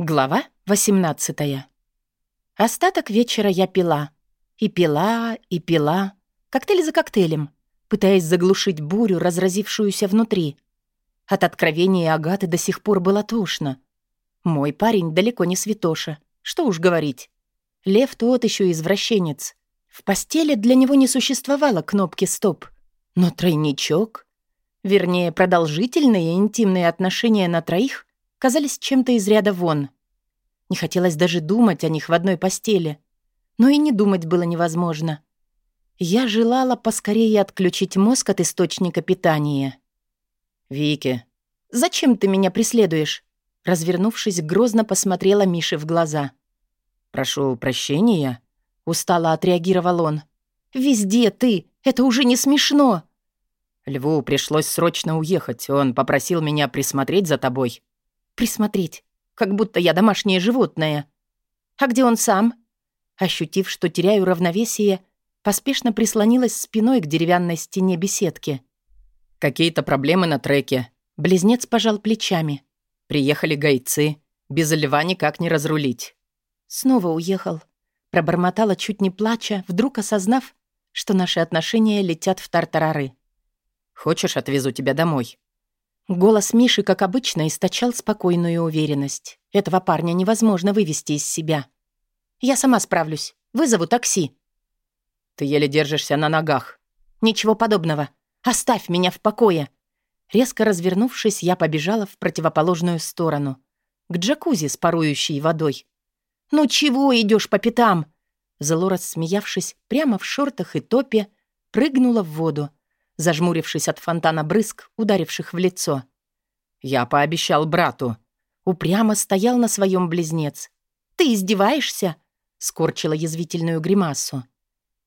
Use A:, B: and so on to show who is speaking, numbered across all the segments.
A: Глава 18 Остаток вечера я пила. И пила, и пила. Коктейль за коктейлем, пытаясь заглушить бурю, разразившуюся внутри. От откровения Агаты до сих пор было тошно. Мой парень далеко не святоша. Что уж говорить. Лев тот еще извращенец. В постели для него не существовало кнопки «стоп». Но тройничок, вернее, продолжительные интимные отношения на троих, казались чем-то из ряда вон. Не хотелось даже думать о них в одной постели. Но и не думать было невозможно. Я желала поскорее отключить мозг от источника питания.
B: «Вики».
A: «Зачем ты меня преследуешь?» Развернувшись, грозно посмотрела Мише в глаза.
B: «Прошу прощения», —
A: устало отреагировал он. «Везде ты! Это уже не смешно!»
B: «Льву пришлось срочно уехать. Он попросил меня присмотреть за тобой».
A: Присмотреть, как будто я домашнее животное. А где он сам? Ощутив, что теряю равновесие, поспешно прислонилась спиной к деревянной стене беседки.
B: «Какие-то проблемы на треке».
A: Близнец пожал плечами.
B: «Приехали гайцы. Без льва никак не разрулить».
A: Снова уехал. Пробормотала, чуть не плача, вдруг осознав, что наши отношения летят в тартарары.
B: «Хочешь, отвезу тебя домой?»
A: Голос Миши, как обычно, источал спокойную уверенность. Этого парня невозможно вывести из себя. «Я сама справлюсь. Вызову такси».
B: «Ты еле держишься на ногах».
A: «Ничего подобного. Оставь меня в покое». Резко развернувшись, я побежала в противоположную сторону. К джакузи с парующей водой. «Ну чего идешь по пятам?» Зло рассмеявшись, прямо в шортах и топе, прыгнула в воду зажмурившись от фонтана брызг, ударивших в лицо.
B: «Я пообещал брату».
A: Упрямо стоял на своем близнец. «Ты издеваешься?» — скорчила язвительную гримасу.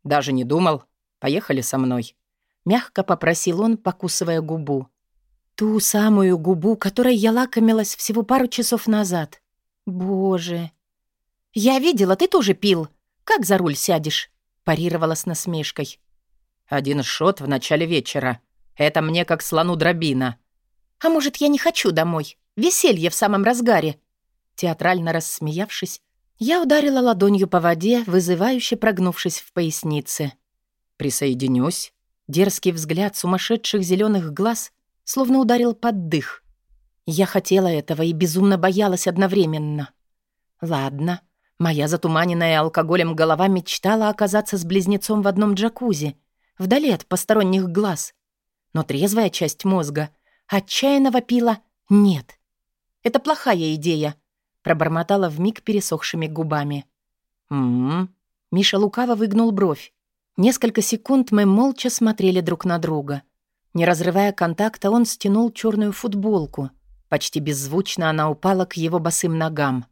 B: «Даже не думал. Поехали со мной».
A: Мягко попросил он, покусывая губу. Ту самую губу, которой я лакомилась всего пару часов назад. Боже. «Я видела, ты тоже пил. Как за руль сядешь?» парировала с насмешкой.
B: Один шот в начале вечера. Это мне как слону дробина.
A: А может, я не хочу домой? Веселье в самом разгаре. Театрально рассмеявшись, я ударила ладонью по воде, вызывающе прогнувшись в пояснице.
B: «Присоединюсь».
A: Дерзкий взгляд сумасшедших зеленых глаз словно ударил под дых. Я хотела этого и безумно боялась одновременно. Ладно, моя затуманенная алкоголем голова мечтала оказаться с близнецом в одном джакузи — вдали от посторонних глаз. Но трезвая часть мозга отчаянно вопила «нет». «Это плохая идея», — пробормотала вмиг пересохшими губами.
B: «М-м-м».
A: Миша лукаво выгнул бровь. Несколько секунд мы молча смотрели друг на друга. Не разрывая контакта, он стянул черную футболку. Почти беззвучно она упала к его босым ногам.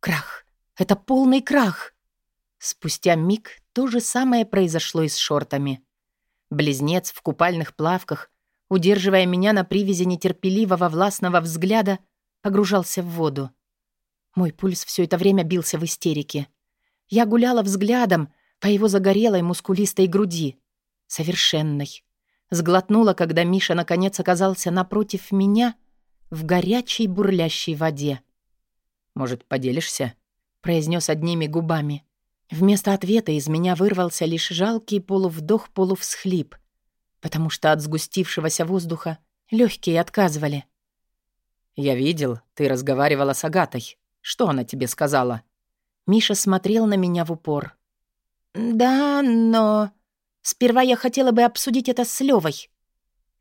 A: Крах! Это полный крах! Спустя миг то же самое произошло и с шортами. Близнец в купальных плавках, удерживая меня на привязи нетерпеливого властного взгляда, погружался в воду. Мой пульс все это время бился в истерике. Я гуляла взглядом по его загорелой мускулистой груди. Совершенной. Сглотнула, когда Миша наконец оказался напротив меня в горячей бурлящей воде.
B: «Может, поделишься?»
A: — произнес одними губами. Вместо ответа из меня вырвался лишь жалкий полувдох-полувсхлип, потому что от сгустившегося воздуха легкие отказывали.
B: «Я видел, ты разговаривала с Агатой. Что она тебе сказала?»
A: Миша смотрел на меня в упор. «Да, но... Сперва я хотела бы обсудить это с Левой.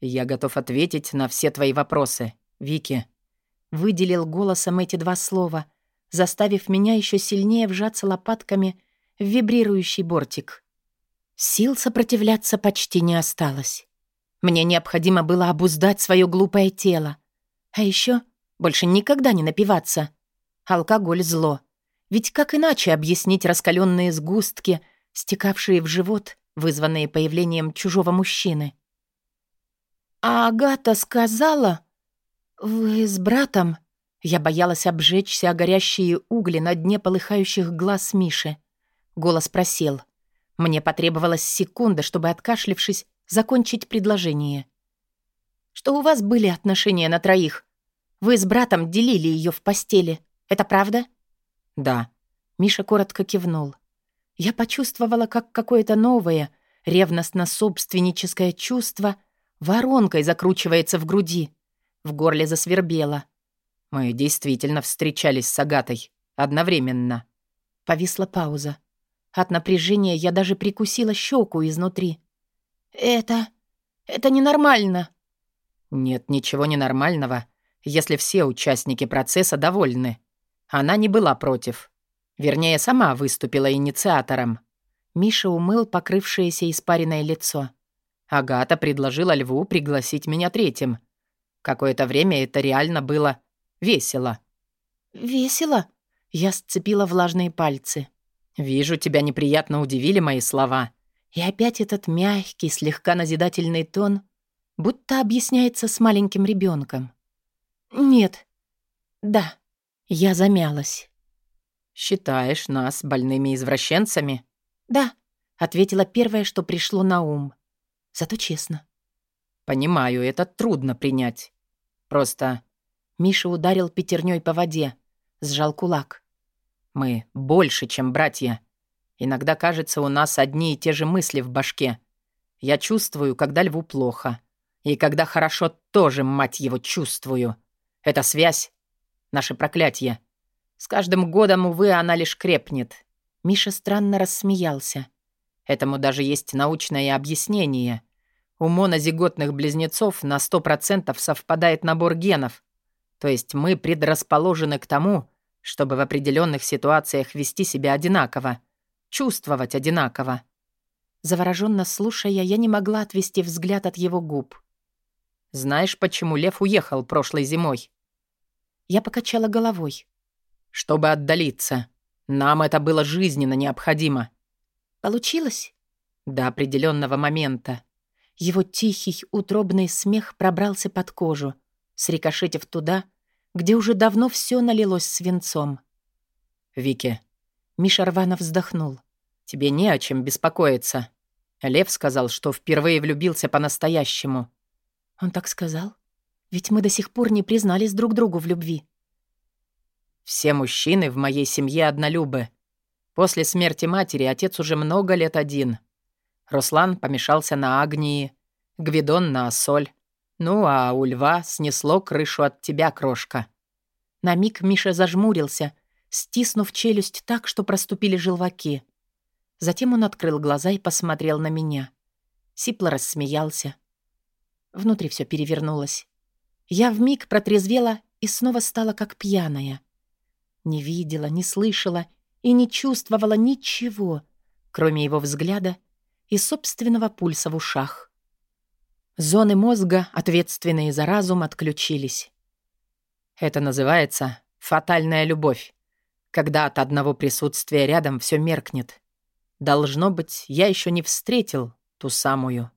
B: «Я готов ответить на все твои вопросы, Вики».
A: Выделил голосом эти два слова, заставив меня еще сильнее вжаться лопатками в вибрирующий бортик. Сил сопротивляться почти не осталось. Мне необходимо было обуздать свое глупое тело. А еще больше никогда не напиваться. Алкоголь — зло. Ведь как иначе объяснить раскаленные сгустки, стекавшие в живот, вызванные появлением чужого мужчины? «А Агата сказала, вы с братом...» Я боялась обжечься о горящие угли на дне полыхающих глаз Миши. Голос просел. Мне потребовалась секунда, чтобы, откашлившись, закончить предложение. «Что у вас были отношения на троих? Вы с братом делили ее в постели. Это правда?»
B: «Да».
A: Миша коротко кивнул. Я почувствовала, как какое-то новое, ревностно-собственническое чувство воронкой закручивается в груди. В горле засвербело.
B: Мы действительно встречались с Агатой. Одновременно.
A: Повисла пауза. От напряжения я даже прикусила щеку изнутри. «Это... это ненормально».
B: «Нет ничего ненормального, если все участники процесса довольны. Она не была против. Вернее, сама выступила инициатором».
A: Миша умыл покрывшееся испаренное лицо.
B: Агата предложила Льву пригласить меня третьим. Какое-то время это реально было весело.
A: «Весело?» Я сцепила влажные пальцы.
B: «Вижу, тебя неприятно удивили мои слова».
A: И опять этот мягкий, слегка назидательный тон, будто объясняется с маленьким ребенком. «Нет. Да». Я замялась.
B: «Считаешь нас больными извращенцами?»
A: «Да», — ответила первое, что пришло на ум. Зато честно.
B: «Понимаю, это трудно принять. Просто...»
A: Миша ударил пятерней по воде, сжал кулак.
B: «Мы больше, чем братья. Иногда кажется, у нас одни и те же мысли в башке. Я чувствую, когда льву плохо. И когда хорошо, тоже, мать его, чувствую. Эта связь — наше проклятие. С каждым годом, увы, она лишь крепнет».
A: Миша странно рассмеялся.
B: Этому даже есть научное объяснение. У монозиготных близнецов на 100% совпадает набор генов. То есть мы предрасположены к тому, чтобы в определенных ситуациях вести себя одинаково, чувствовать одинаково.
A: Завороженно слушая, я не могла отвести взгляд от его губ.
B: «Знаешь, почему Лев уехал прошлой зимой?»
A: Я покачала головой.
B: «Чтобы отдалиться. Нам это было жизненно необходимо».
A: «Получилось?»
B: «До определенного момента».
A: Его тихий, утробный смех пробрался под кожу, срикошетив туда, где уже давно все налилось свинцом.
B: «Вики».
A: Миша рвано вздохнул.
B: «Тебе не о чем беспокоиться». Лев сказал, что впервые влюбился по-настоящему.
A: Он так сказал? Ведь мы до сих пор не признались друг другу в любви.
B: Все мужчины в моей семье однолюбы. После смерти матери отец уже много лет один. Руслан помешался на Агнии, Гвидон на Соль. Ну, а у льва снесло крышу от тебя, крошка.
A: На миг Миша зажмурился, стиснув челюсть так, что проступили желваки. Затем он открыл глаза и посмотрел на меня. Сипло рассмеялся. Внутри все перевернулось. Я вмиг протрезвела и снова стала как пьяная. Не видела, не слышала и не чувствовала ничего, кроме его взгляда и собственного пульса в ушах. Зоны мозга, ответственные за разум, отключились.
B: Это называется фатальная любовь, когда от одного присутствия рядом все меркнет. Должно быть, я еще не встретил ту самую.